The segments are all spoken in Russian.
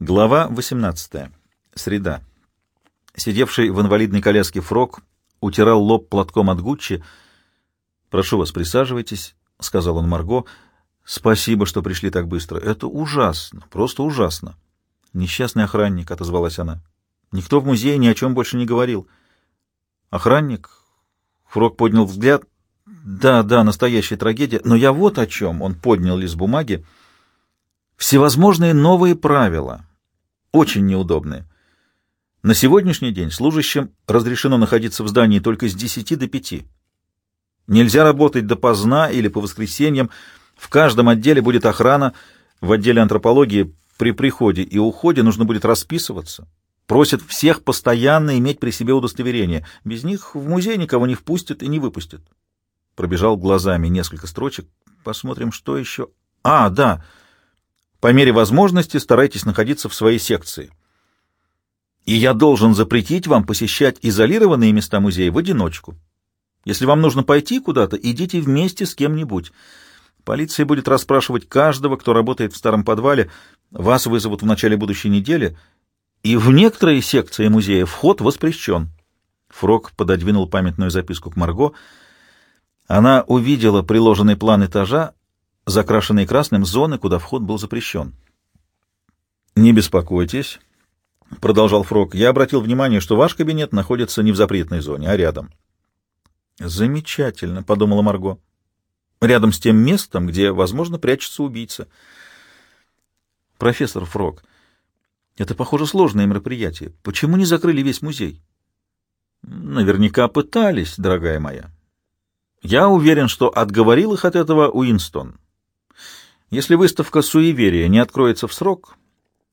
Глава 18. Среда. Сидевший в инвалидной коляске Фрог утирал лоб платком от Гуччи. «Прошу вас, присаживайтесь», — сказал он Марго. «Спасибо, что пришли так быстро. Это ужасно, просто ужасно». «Несчастный охранник», — отозвалась она. «Никто в музее ни о чем больше не говорил». «Охранник?» Фрог поднял взгляд. «Да, да, настоящая трагедия. Но я вот о чем». Он поднял лист бумаги. «Всевозможные новые правила» очень неудобные. На сегодняшний день служащим разрешено находиться в здании только с 10 до 5. Нельзя работать допоздна или по воскресеньям. В каждом отделе будет охрана. В отделе антропологии при приходе и уходе нужно будет расписываться. Просят всех постоянно иметь при себе удостоверение. Без них в музей никого не впустят и не выпустят. Пробежал глазами несколько строчек. Посмотрим, что еще. А, да. По мере возможности старайтесь находиться в своей секции. И я должен запретить вам посещать изолированные места музея в одиночку. Если вам нужно пойти куда-то, идите вместе с кем-нибудь. Полиция будет расспрашивать каждого, кто работает в старом подвале. Вас вызовут в начале будущей недели. И в некоторые секции музея вход воспрещен. Фрог пододвинул памятную записку к Марго. Она увидела приложенный план этажа закрашенные красным зоны, куда вход был запрещен. «Не беспокойтесь», — продолжал Фрог, — «я обратил внимание, что ваш кабинет находится не в запретной зоне, а рядом». «Замечательно», — подумала Марго. «Рядом с тем местом, где, возможно, прячется убийца». «Профессор Фрог, это, похоже, сложное мероприятие. Почему не закрыли весь музей?» «Наверняка пытались, дорогая моя. Я уверен, что отговорил их от этого Уинстон. Если выставка «Суеверия» не откроется в срок,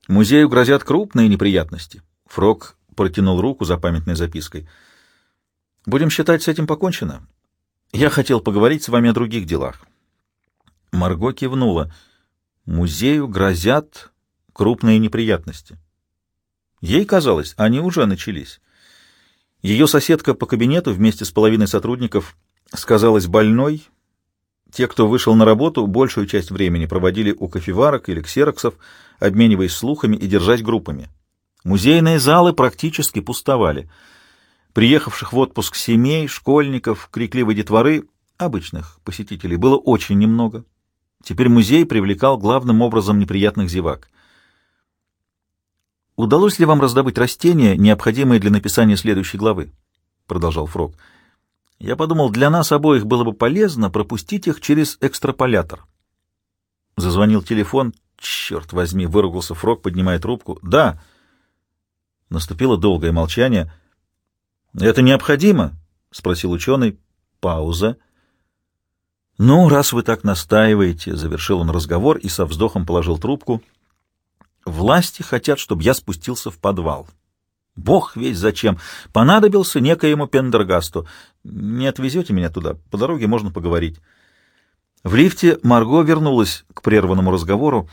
музею грозят крупные неприятности. Фрог протянул руку за памятной запиской. Будем считать, с этим покончено. Я хотел поговорить с вами о других делах. Марго кивнула. Музею грозят крупные неприятности. Ей казалось, они уже начались. Ее соседка по кабинету вместе с половиной сотрудников сказалась больной, те, кто вышел на работу, большую часть времени проводили у кофеварок или ксероксов, обмениваясь слухами и держась группами. Музейные залы практически пустовали. Приехавших в отпуск семей, школьников, крикливой детворы, обычных посетителей, было очень немного. Теперь музей привлекал главным образом неприятных зевак. «Удалось ли вам раздобыть растения, необходимые для написания следующей главы?» — продолжал Фрог. — я подумал, для нас обоих было бы полезно пропустить их через экстраполятор. Зазвонил телефон. Черт возьми, выругался Фрог, поднимая трубку. Да. Наступило долгое молчание. Это необходимо? Спросил ученый. Пауза. «Ну, раз вы так настаиваете», — завершил он разговор и со вздохом положил трубку. «Власти хотят, чтобы я спустился в подвал. Бог весь зачем. Понадобился некоему Пендергасту. Не отвезете меня туда? По дороге можно поговорить. В лифте Марго вернулась к прерванному разговору.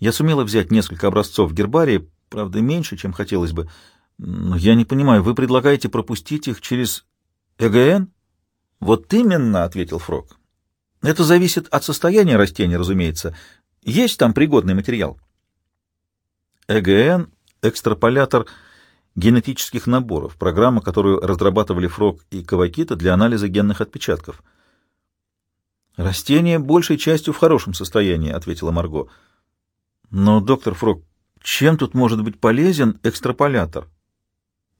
Я сумела взять несколько образцов гербарии, правда, меньше, чем хотелось бы. Но я не понимаю, вы предлагаете пропустить их через ЭГН? Вот именно, — ответил Фрог. Это зависит от состояния растения, разумеется. Есть там пригодный материал. ЭГН — экстраполятор — генетических наборов, программа, которую разрабатывали Фрог и Кавакита для анализа генных отпечатков. «Растение большей частью в хорошем состоянии», — ответила Марго. «Но, доктор Фрог, чем тут может быть полезен экстраполятор?»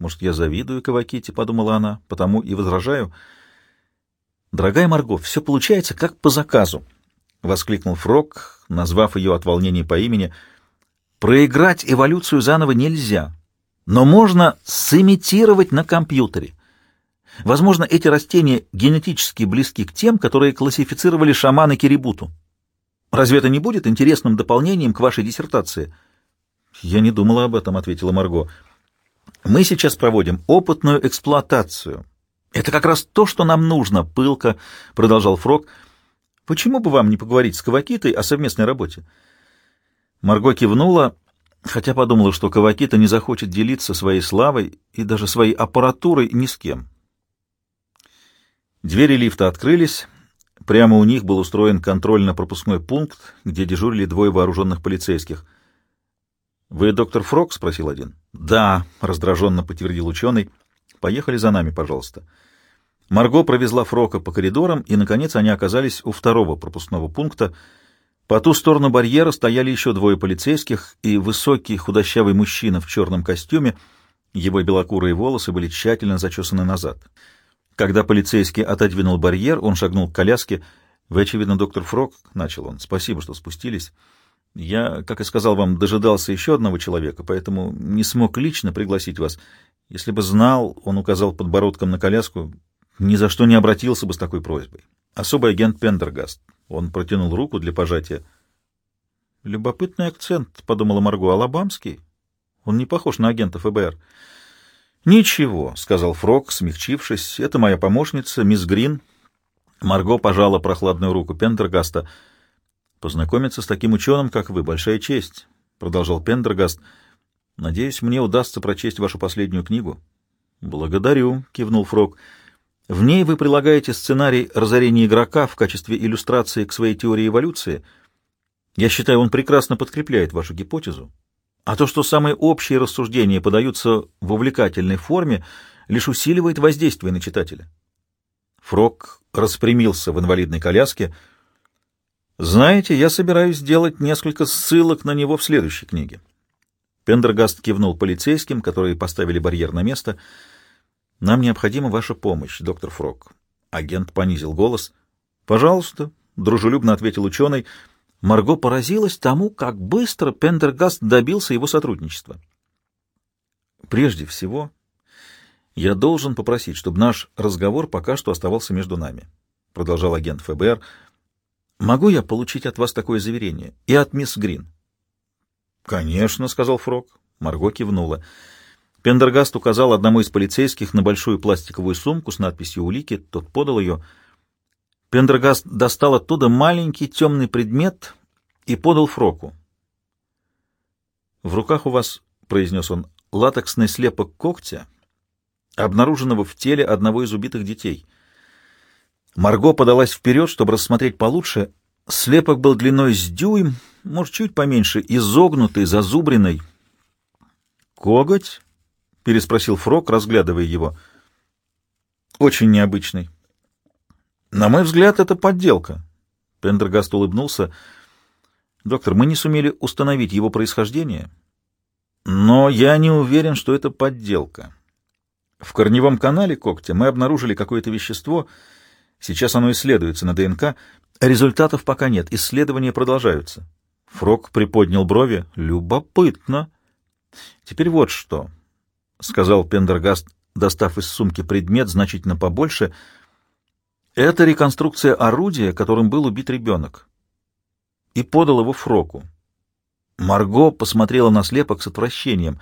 «Может, я завидую Каваките», — подумала она, — «потому и возражаю». «Дорогая Марго, все получается как по заказу», — воскликнул Фрог, назвав ее от волнения по имени. «Проиграть эволюцию заново нельзя но можно сымитировать на компьютере. Возможно, эти растения генетически близки к тем, которые классифицировали шаманы Кирибуту. Разве это не будет интересным дополнением к вашей диссертации? Я не думала об этом, ответила Марго. Мы сейчас проводим опытную эксплуатацию. Это как раз то, что нам нужно, пылко, продолжал Фрог. Почему бы вам не поговорить с Кавакитой о совместной работе? Марго кивнула хотя подумала, что Кавакита не захочет делиться своей славой и даже своей аппаратурой ни с кем. Двери лифта открылись. Прямо у них был устроен контрольно-пропускной пункт, где дежурили двое вооруженных полицейских. «Вы доктор Фрог?» — спросил один. «Да», — раздраженно подтвердил ученый. «Поехали за нами, пожалуйста». Марго провезла Фрока по коридорам, и, наконец, они оказались у второго пропускного пункта. По ту сторону барьера стояли еще двое полицейских и высокий худощавый мужчина в черном костюме. Его белокурые волосы были тщательно зачесаны назад. Когда полицейский отодвинул барьер, он шагнул к коляске. «Вы, очевидно, доктор Фрок», — начал он. «Спасибо, что спустились». Я, как и сказал вам, дожидался еще одного человека, поэтому не смог лично пригласить вас. Если бы знал, он указал подбородком на коляску, ни за что не обратился бы с такой просьбой. Особый агент Пендергаст. Он протянул руку для пожатия. Любопытный акцент, — подумала Марго, — алабамский. Он не похож на агента ФБР. Ничего, — сказал Фрог, смягчившись, — это моя помощница, мисс Грин. Марго пожала прохладную руку Пендергаста — Познакомиться с таким ученым, как вы, большая честь, — продолжал Пендергаст. — Надеюсь, мне удастся прочесть вашу последнюю книгу. — Благодарю, — кивнул Фрог. — В ней вы прилагаете сценарий разорения игрока в качестве иллюстрации к своей теории эволюции. Я считаю, он прекрасно подкрепляет вашу гипотезу. А то, что самые общие рассуждения подаются в увлекательной форме, лишь усиливает воздействие на читателя. Фрог распрямился в инвалидной коляске — знаете, я собираюсь сделать несколько ссылок на него в следующей книге. Пендергаст кивнул полицейским, которые поставили барьер на место. Нам необходима ваша помощь, доктор Фрог. Агент понизил голос. Пожалуйста, дружелюбно ответил ученый. Марго поразилась тому, как быстро Пендергаст добился его сотрудничества. Прежде всего, я должен попросить, чтобы наш разговор пока что оставался между нами, продолжал агент ФБР. Могу я получить от вас такое заверение? И от мисс Грин? Конечно, сказал Фрог. Марго кивнула. Пендергаст указал одному из полицейских на большую пластиковую сумку с надписью «Улики». Тот подал ее. Пендергаст достал оттуда маленький темный предмет и подал Фроку. «В руках у вас, — произнес он, — латексный слепок когтя, обнаруженного в теле одного из убитых детей — Марго подалась вперед, чтобы рассмотреть получше. Слепок был длиной с дюйм, может, чуть поменьше, изогнутый, зазубренный. «Коготь?» — переспросил Фрок, разглядывая его. «Очень необычный». «На мой взгляд, это подделка». Пендергаст улыбнулся. «Доктор, мы не сумели установить его происхождение, но я не уверен, что это подделка. В корневом канале когтя мы обнаружили какое-то вещество — Сейчас оно исследуется на ДНК. Результатов пока нет, исследования продолжаются. Фрог приподнял брови. Любопытно. Теперь вот что, — сказал Пендергаст, достав из сумки предмет значительно побольше. Это реконструкция орудия, которым был убит ребенок. И подал его Фроку. Марго посмотрела на слепок с отвращением.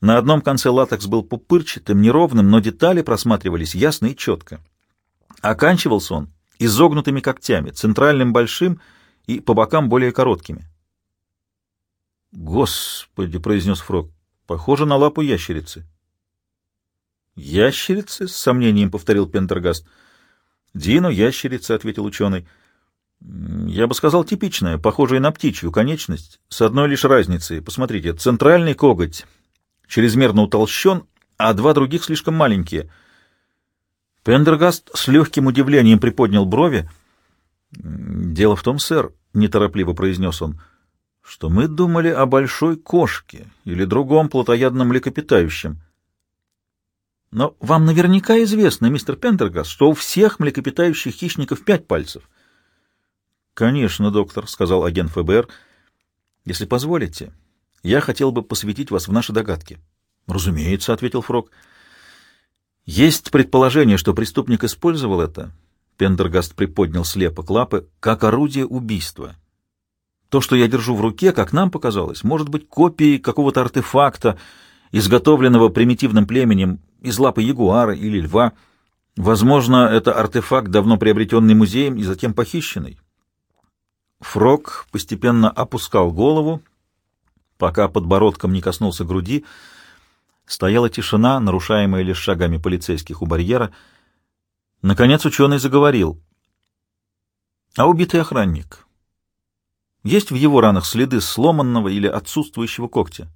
На одном конце латекс был пупырчатым, неровным, но детали просматривались ясно и четко. Оканчивался он изогнутыми когтями, центральным большим и по бокам более короткими. «Господи!» — произнес Фрог. «Похоже на лапу ящерицы». «Ящерицы?» — с сомнением повторил Пентергаст. «Дину ящерица», — ответил ученый. «Я бы сказал, типичная, похожая на птичью конечность, с одной лишь разницей. Посмотрите, центральный коготь чрезмерно утолщен, а два других слишком маленькие — Пендергаст с легким удивлением приподнял брови. «Дело в том, сэр», — неторопливо произнес он, — «что мы думали о большой кошке или другом плотоядном млекопитающем». «Но вам наверняка известно, мистер Пендергаст, что у всех млекопитающих хищников пять пальцев». «Конечно, доктор», — сказал агент ФБР. «Если позволите, я хотел бы посвятить вас в наши догадки». «Разумеется», — ответил Фрог. Есть предположение, что преступник использовал это, Пендергаст приподнял слепок лапы, как орудие убийства. То, что я держу в руке, как нам показалось, может быть копией какого-то артефакта, изготовленного примитивным племенем из лапы ягуара или льва. Возможно, это артефакт, давно приобретенный музеем и затем похищенный. Фрог постепенно опускал голову, пока подбородком не коснулся груди, Стояла тишина, нарушаемая лишь шагами полицейских у барьера. Наконец ученый заговорил. — А убитый охранник? Есть в его ранах следы сломанного или отсутствующего когтя?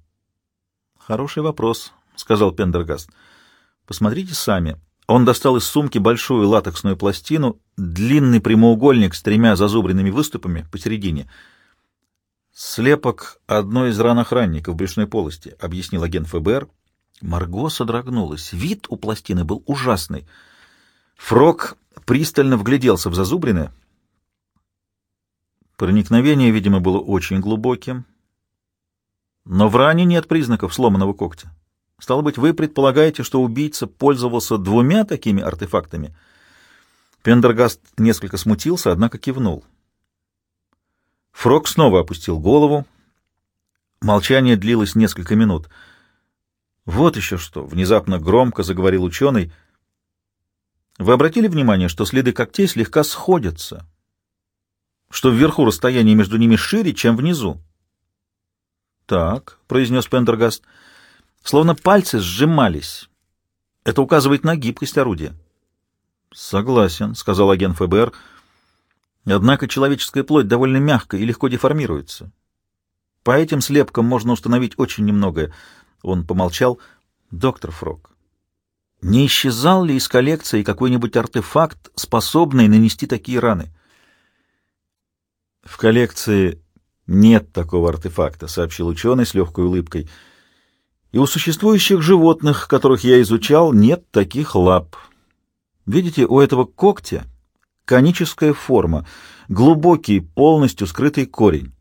Хороший вопрос, сказал Пендергаст. Посмотрите сами. Он достал из сумки большую латексную пластину, длинный прямоугольник с тремя зазубренными выступами посередине. «Слепок одной из ран охранника в брюшной полости», — объяснил агент ФБР. Марго содрогнулась. Вид у пластины был ужасный. Фрог пристально вгляделся в зазубрины. Проникновение, видимо, было очень глубоким. Но в ране нет признаков сломанного когтя. Стало быть, вы предполагаете, что убийца пользовался двумя такими артефактами? Пендергаст несколько смутился, однако кивнул. Фрог снова опустил голову. Молчание длилось несколько минут. Вот еще что, внезапно громко заговорил ученый. Вы обратили внимание, что следы когтей слегка сходятся, что вверху расстояние между ними шире, чем внизу? — Так, — произнес Пендергаст, — Словно пальцы сжимались. Это указывает на гибкость орудия. «Согласен», — сказал агент ФБР. «Однако человеческая плоть довольно мягкая и легко деформируется. По этим слепкам можно установить очень немногое». Он помолчал. «Доктор Фрог, не исчезал ли из коллекции какой-нибудь артефакт, способный нанести такие раны?» «В коллекции нет такого артефакта», — сообщил ученый с легкой улыбкой. «Доктор и у существующих животных, которых я изучал, нет таких лап. Видите, у этого когтя коническая форма, глубокий, полностью скрытый корень.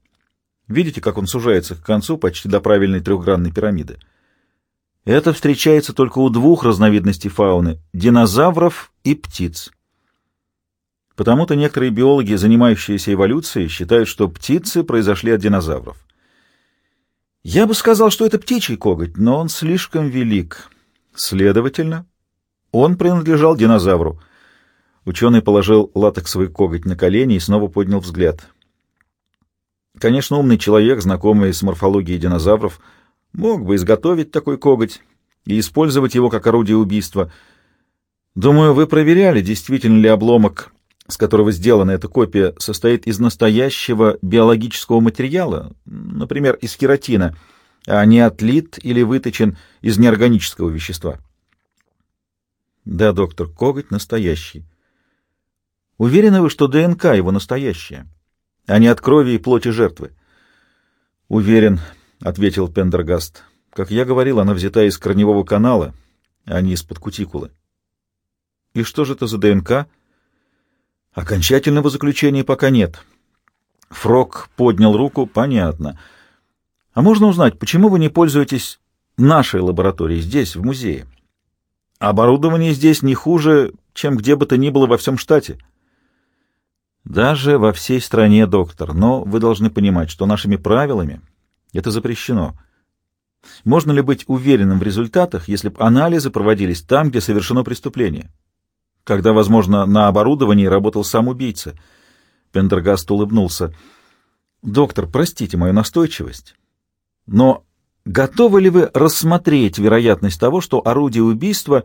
Видите, как он сужается к концу почти до правильной трехгранной пирамиды? Это встречается только у двух разновидностей фауны – динозавров и птиц. Потому-то некоторые биологи, занимающиеся эволюцией, считают, что птицы произошли от динозавров. Я бы сказал, что это птичий коготь, но он слишком велик. Следовательно, он принадлежал динозавру. Ученый положил латексовый коготь на колени и снова поднял взгляд. Конечно, умный человек, знакомый с морфологией динозавров, мог бы изготовить такой коготь и использовать его как орудие убийства. Думаю, вы проверяли, действительно ли обломок с которого сделана эта копия, состоит из настоящего биологического материала, например, из кератина, а не отлит или выточен из неорганического вещества. Да, доктор, коготь настоящий. Уверены вы, что ДНК его настоящая, а не от крови и плоти жертвы? Уверен, — ответил Пендергаст. Как я говорил, она взята из корневого канала, а не из-под кутикулы. И что же это за ДНК? — Окончательного заключения пока нет. Фрог поднял руку. Понятно. А можно узнать, почему вы не пользуетесь нашей лабораторией здесь, в музее? Оборудование здесь не хуже, чем где бы то ни было во всем штате. Даже во всей стране, доктор. Но вы должны понимать, что нашими правилами это запрещено. Можно ли быть уверенным в результатах, если бы анализы проводились там, где совершено преступление? Когда, возможно, на оборудовании работал сам убийца. Пендергаст улыбнулся. «Доктор, простите мою настойчивость, но готовы ли вы рассмотреть вероятность того, что орудие убийства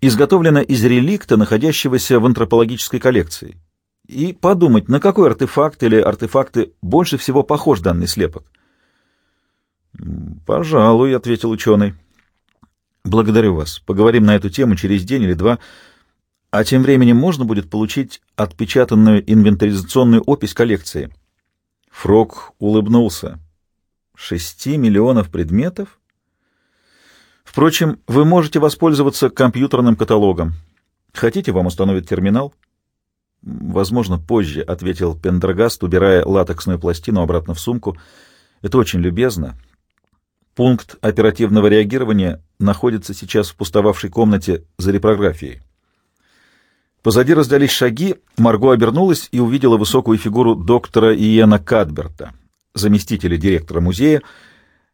изготовлено из реликта, находящегося в антропологической коллекции, и подумать, на какой артефакт или артефакты больше всего похож данный слепок?» «Пожалуй», — ответил ученый. «Благодарю вас. Поговорим на эту тему через день или два». А тем временем можно будет получить отпечатанную инвентаризационную опись коллекции. Фрог улыбнулся. Шести миллионов предметов? Впрочем, вы можете воспользоваться компьютерным каталогом. Хотите, вам установят терминал? Возможно, позже, — ответил Пендергаст, убирая латексную пластину обратно в сумку. Это очень любезно. Пункт оперативного реагирования находится сейчас в пустовавшей комнате за репрографией. Позади раздались шаги, Марго обернулась и увидела высокую фигуру доктора Иена Кадберта, заместителя директора музея,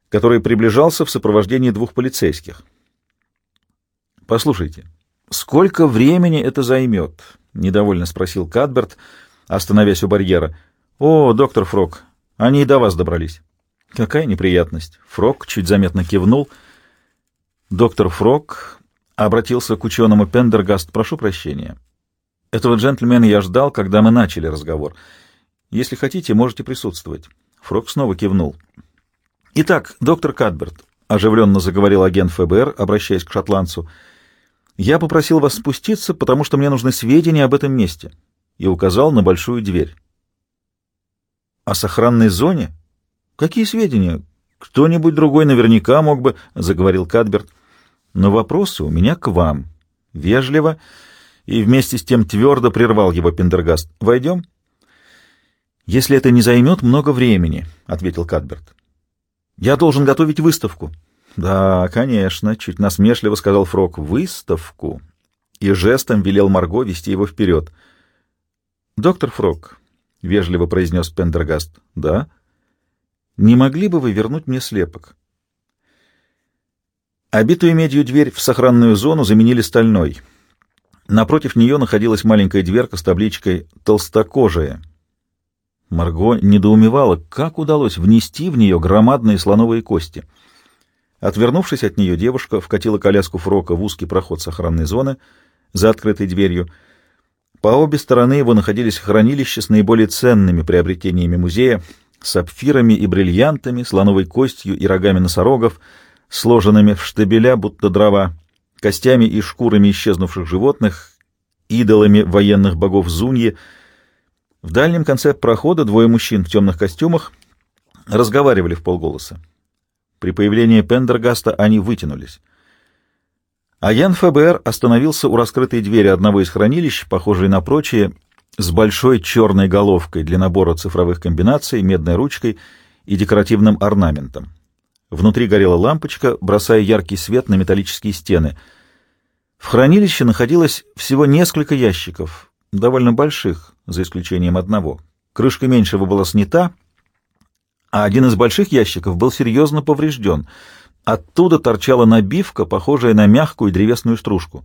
который приближался в сопровождении двух полицейских. «Послушайте, сколько времени это займет?» — недовольно спросил Кадберт, остановясь у барьера. «О, доктор Фрок, они и до вас добрались». «Какая неприятность!» Фрок чуть заметно кивнул. «Доктор Фрок обратился к ученому Пендергаст. Прошу прощения». Этого джентльмена я ждал, когда мы начали разговор. Если хотите, можете присутствовать. Фрог снова кивнул. Итак, доктор Кадберт, оживленно заговорил агент ФБР, обращаясь к шотландцу, я попросил вас спуститься, потому что мне нужны сведения об этом месте, и указал на большую дверь. О сохранной зоне? Какие сведения? Кто-нибудь другой наверняка мог бы, заговорил Кадберт. Но вопросы у меня к вам. Вежливо и вместе с тем твердо прервал его Пендергаст. Войдем? Если это не займет много времени, ответил Кадберт. Я должен готовить выставку. Да, конечно, чуть насмешливо сказал Фрог. Выставку. И жестом велел Марго вести его вперед. Доктор Фрог, вежливо произнес Пендергаст. Да. Не могли бы вы вернуть мне слепок? Обитую медью дверь в сохранную зону заменили стальной. Напротив нее находилась маленькая дверка с табличкой «Толстокожая». Марго недоумевала, как удалось внести в нее громадные слоновые кости. Отвернувшись от нее, девушка вкатила коляску Фрока в узкий проход сохранной зоны за открытой дверью. По обе стороны его находились хранилища с наиболее ценными приобретениями музея, сапфирами и бриллиантами, слоновой костью и рогами носорогов, сложенными в штабеля, будто дрова, костями и шкурами исчезнувших животных, идолами военных богов Зуньи — в дальнем конце прохода двое мужчин в темных костюмах разговаривали в полголоса. При появлении Пендергаста они вытянулись. Агент ФБР остановился у раскрытой двери одного из хранилищ, похожей на прочие, с большой черной головкой для набора цифровых комбинаций, медной ручкой и декоративным орнаментом. Внутри горела лампочка, бросая яркий свет на металлические стены. В хранилище находилось всего несколько ящиков, довольно больших, за исключением одного. Крышка меньшего была снята, а один из больших ящиков был серьезно поврежден. Оттуда торчала набивка, похожая на мягкую древесную стружку.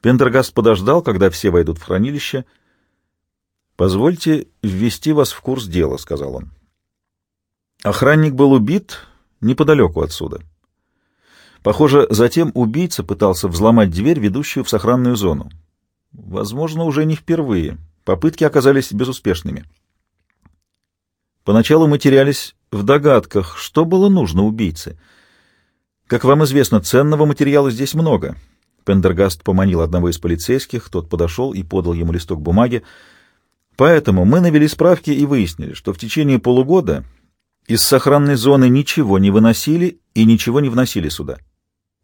Пендергаст подождал, когда все войдут в хранилище. «Позвольте ввести вас в курс дела», — сказал он. Охранник был убит неподалеку отсюда. Похоже, затем убийца пытался взломать дверь, ведущую в сохранную зону. Возможно, уже не впервые. Попытки оказались безуспешными. Поначалу мы терялись в догадках, что было нужно убийце. Как вам известно, ценного материала здесь много. Пендергаст поманил одного из полицейских, тот подошел и подал ему листок бумаги. Поэтому мы навели справки и выяснили, что в течение полугода из сохранной зоны ничего не выносили и ничего не вносили сюда.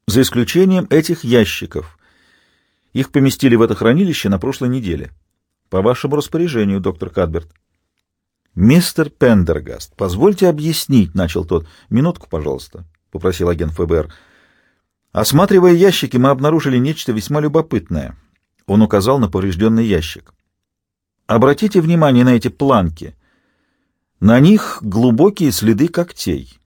За исключением этих ящиков — их поместили в это хранилище на прошлой неделе. По вашему распоряжению, доктор Кадберт. Мистер Пендергаст, позвольте объяснить, начал тот. Минутку, пожалуйста, попросил агент ФБР. Осматривая ящики, мы обнаружили нечто весьма любопытное. Он указал на поврежденный ящик. Обратите внимание на эти планки. На них глубокие следы когтей.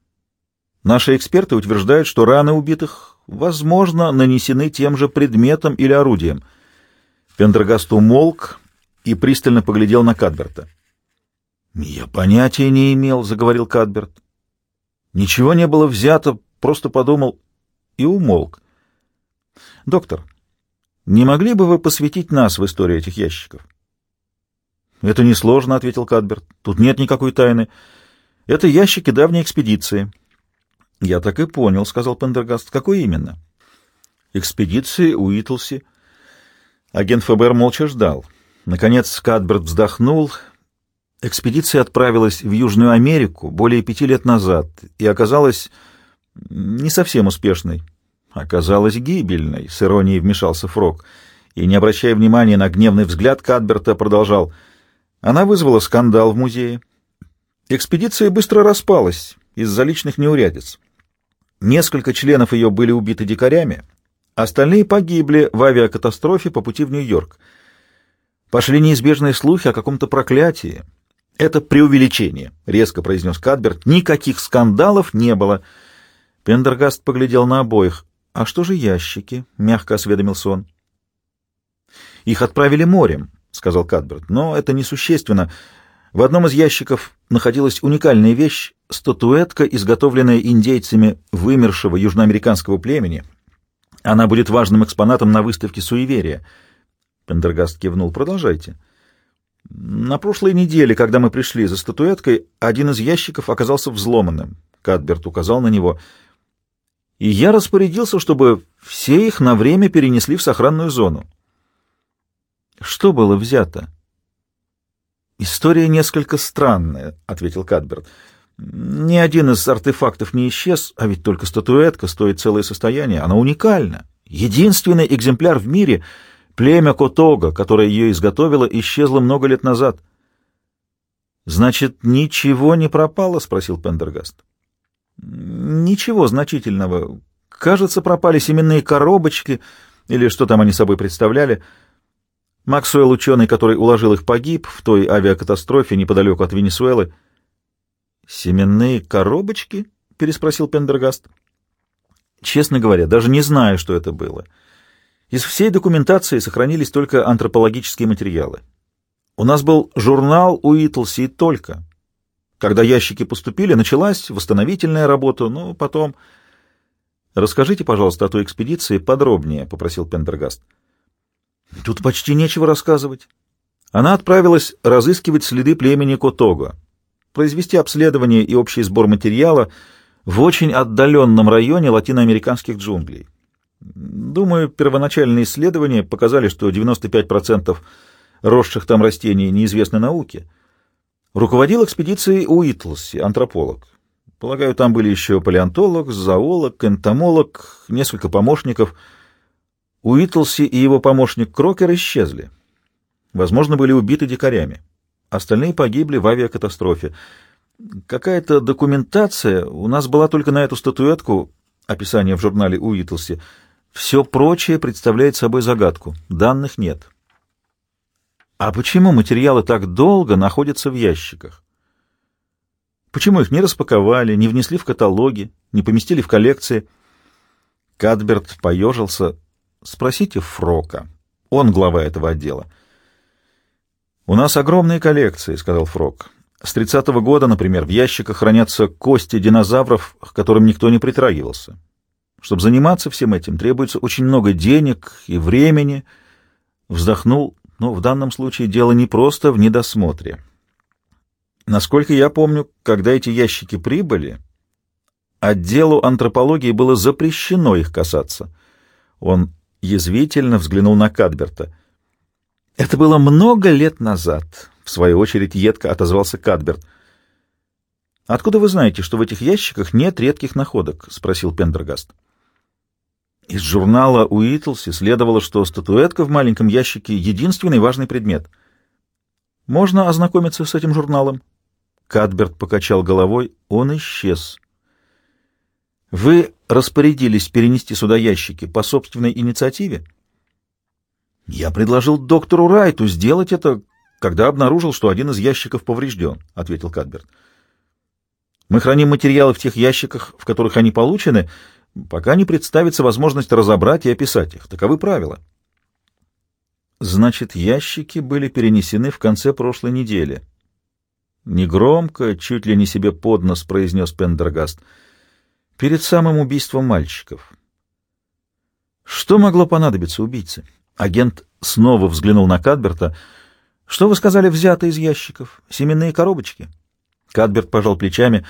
Наши эксперты утверждают, что раны убитых возможно, нанесены тем же предметом или орудием. Пендергаст умолк и пристально поглядел на Кадберта. «Я понятия не имел», — заговорил Кадберт. «Ничего не было взято, просто подумал и умолк. Доктор, не могли бы вы посвятить нас в историю этих ящиков?» «Это несложно», — ответил Кадберт. «Тут нет никакой тайны. Это ящики давней экспедиции». «Я так и понял», — сказал Пендергаст. «Какой именно?» «Экспедиции Уитлси». Агент ФБР молча ждал. Наконец Кадберт вздохнул. Экспедиция отправилась в Южную Америку более пяти лет назад и оказалась не совсем успешной. Оказалась гибельной, с иронией вмешался Фрог. И, не обращая внимания на гневный взгляд, Кадберта продолжал. Она вызвала скандал в музее. Экспедиция быстро распалась из-за личных неурядиц. Несколько членов ее были убиты дикарями, остальные погибли в авиакатастрофе по пути в Нью-Йорк. Пошли неизбежные слухи о каком-то проклятии. Это преувеличение, — резко произнес Кадберт. Никаких скандалов не было. Пендергаст поглядел на обоих. «А что же ящики?» — мягко осведомился он. «Их отправили морем», — сказал Кадберт. «Но это несущественно. В одном из ящиков находилась уникальная вещь — статуэтка, изготовленная индейцами вымершего южноамериканского племени. Она будет важным экспонатом на выставке «Суеверия». Пендергаст кивнул. «Продолжайте». На прошлой неделе, когда мы пришли за статуэткой, один из ящиков оказался взломанным. Кадберт указал на него. И я распорядился, чтобы все их на время перенесли в сохранную зону. Что было взято? История несколько странная, ответил Кадберт. Ни один из артефактов не исчез, а ведь только статуэтка стоит целое состояние. Она уникальна. Единственный экземпляр в мире — Племя Котога, которое ее изготовило, исчезло много лет назад. «Значит, ничего не пропало?» — спросил Пендергаст. «Ничего значительного. Кажется, пропали семенные коробочки, или что там они собой представляли. Максуэлл, ученый, который уложил их, погиб в той авиакатастрофе неподалеку от Венесуэлы». «Семенные коробочки?» — переспросил Пендергаст. «Честно говоря, даже не знаю, что это было». Из всей документации сохранились только антропологические материалы. У нас был журнал Уитлси и только. Когда ящики поступили, началась восстановительная работа, но потом... «Расскажите, пожалуйста, о той экспедиции подробнее», — попросил Пендергаст. «Тут почти нечего рассказывать. Она отправилась разыскивать следы племени Котого, произвести обследование и общий сбор материала в очень отдаленном районе латиноамериканских джунглей. Думаю, первоначальные исследования показали, что 95% росших там растений неизвестны науке. Руководил экспедицией Уитлси, антрополог. Полагаю, там были еще палеонтолог, зоолог, энтомолог, несколько помощников. Уитлси и его помощник Крокер исчезли. Возможно, были убиты дикарями. Остальные погибли в авиакатастрофе. Какая-то документация у нас была только на эту статуэтку, описание в журнале Уитлси, все прочее представляет собой загадку. Данных нет. А почему материалы так долго находятся в ящиках? Почему их не распаковали, не внесли в каталоги, не поместили в коллекции? Кадберт поежился. Спросите Фрока. Он глава этого отдела. «У нас огромные коллекции», — сказал Фрок. «С 30-го года, например, в ящиках хранятся кости динозавров, к которым никто не притрагивался. Чтобы заниматься всем этим, требуется очень много денег и времени. Вздохнул, но в данном случае дело не просто в недосмотре. Насколько я помню, когда эти ящики прибыли, отделу антропологии было запрещено их касаться. Он язвительно взглянул на Кадберта. Это было много лет назад, в свою очередь едко отозвался Кадберт. «Откуда вы знаете, что в этих ящиках нет редких находок?» — спросил Пендергаст. Из журнала Уитлси следовало, что статуэтка в маленьком ящике — единственный важный предмет. «Можно ознакомиться с этим журналом?» Кадберт покачал головой. Он исчез. «Вы распорядились перенести сюда ящики по собственной инициативе?» «Я предложил доктору Райту сделать это, когда обнаружил, что один из ящиков поврежден», — ответил Кадберт. «Мы храним материалы в тех ящиках, в которых они получены, — пока не представится возможность разобрать и описать их. Таковы правила. Значит, ящики были перенесены в конце прошлой недели. Негромко, чуть ли не себе под нос произнес Пендергаст. Перед самым убийством мальчиков. Что могло понадобиться убийце? Агент снова взглянул на Кадберта. Что вы сказали, взято из ящиков? Семенные коробочки? Кадберт пожал плечами.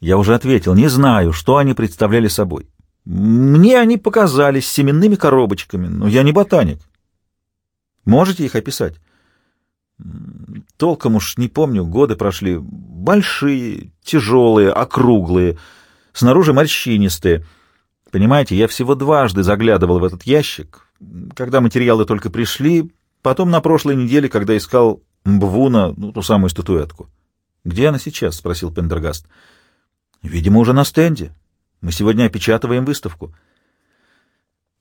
Я уже ответил, не знаю, что они представляли собой. Мне они показались семенными коробочками, но я не ботаник. Можете их описать? Толком уж не помню, годы прошли. Большие, тяжелые, округлые, снаружи морщинистые. Понимаете, я всего дважды заглядывал в этот ящик, когда материалы только пришли, потом на прошлой неделе, когда искал Мбвуна, ну, ту самую статуэтку. «Где она сейчас?» — спросил Пендергаст. «Видимо, уже на стенде. Мы сегодня опечатываем выставку.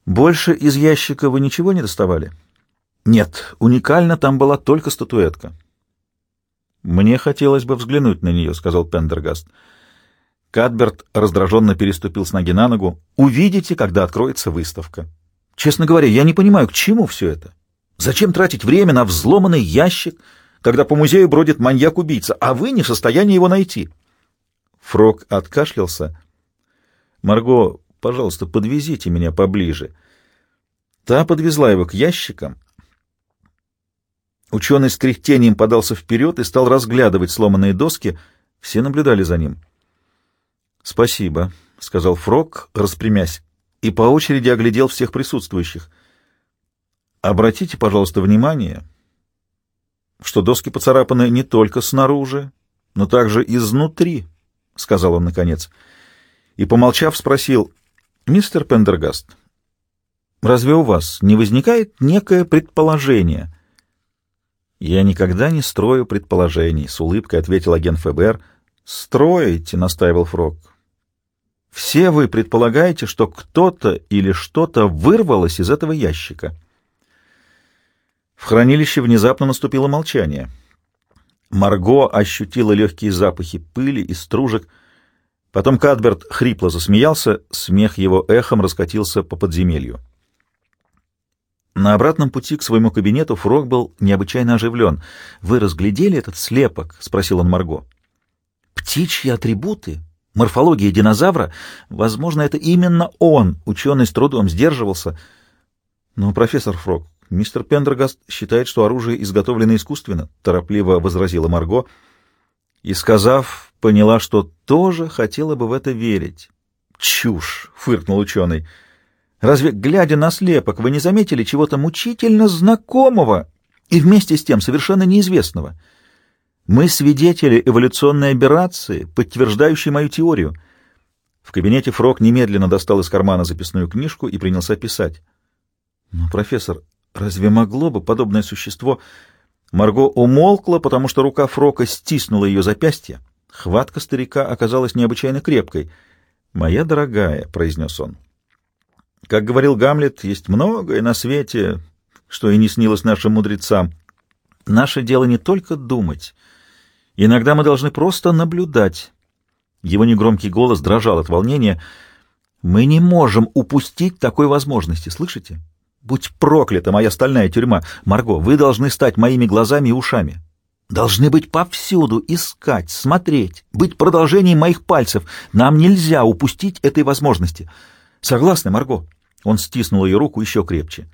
Больше из ящика вы ничего не доставали? Нет, уникально там была только статуэтка. Мне хотелось бы взглянуть на нее, сказал Пендергаст. Кадберт раздраженно переступил с ноги на ногу. Увидите, когда откроется выставка. Честно говоря, я не понимаю, к чему все это. Зачем тратить время на взломанный ящик, когда по музею бродит маньяк-убийца, а вы не в состоянии его найти? Фрог откашлялся. «Марго, пожалуйста, подвезите меня поближе». Та подвезла его к ящикам. Ученый с кряхтением подался вперед и стал разглядывать сломанные доски. Все наблюдали за ним. «Спасибо», — сказал Фрог, распрямясь, и по очереди оглядел всех присутствующих. «Обратите, пожалуйста, внимание, что доски поцарапаны не только снаружи, но также изнутри», — сказал он наконец. И, помолчав, спросил, «Мистер Пендергаст, разве у вас не возникает некое предположение?» «Я никогда не строю предположений», — с улыбкой ответил агент ФБР. «Строите», — настаивал Фрог. «Все вы предполагаете, что кто-то или что-то вырвалось из этого ящика». В хранилище внезапно наступило молчание. Марго ощутила легкие запахи пыли и стружек. Потом Кадберт хрипло засмеялся, смех его эхом раскатился по подземелью. На обратном пути к своему кабинету Фрог был необычайно оживлен. «Вы разглядели этот слепок?» — спросил он Марго. «Птичьи атрибуты? Морфология динозавра? Возможно, это именно он!» Ученый с трудом сдерживался. «Но, профессор Фрог, мистер Пендергаст считает, что оружие изготовлено искусственно», — торопливо возразила Марго. И, сказав, поняла, что тоже хотела бы в это верить. «Чушь!» — фыркнул ученый. Разве, глядя на слепок, вы не заметили чего-то мучительно знакомого и вместе с тем совершенно неизвестного? Мы свидетели эволюционной операции, подтверждающей мою теорию. В кабинете Фрог немедленно достал из кармана записную книжку и принялся писать. Но, профессор, разве могло бы подобное существо... Марго умолкла, потому что рука Фрока стиснула ее запястье. Хватка старика оказалась необычайно крепкой. «Моя дорогая», — произнес он, как говорил Гамлет, есть многое на свете, что и не снилось нашим мудрецам. Наше дело не только думать. Иногда мы должны просто наблюдать. Его негромкий голос дрожал от волнения. Мы не можем упустить такой возможности, слышите? Будь проклята моя стальная тюрьма. Марго, вы должны стать моими глазами и ушами. Должны быть повсюду, искать, смотреть, быть продолжением моих пальцев. Нам нельзя упустить этой возможности. Согласны, Марго? Он стиснул ее руку еще крепче.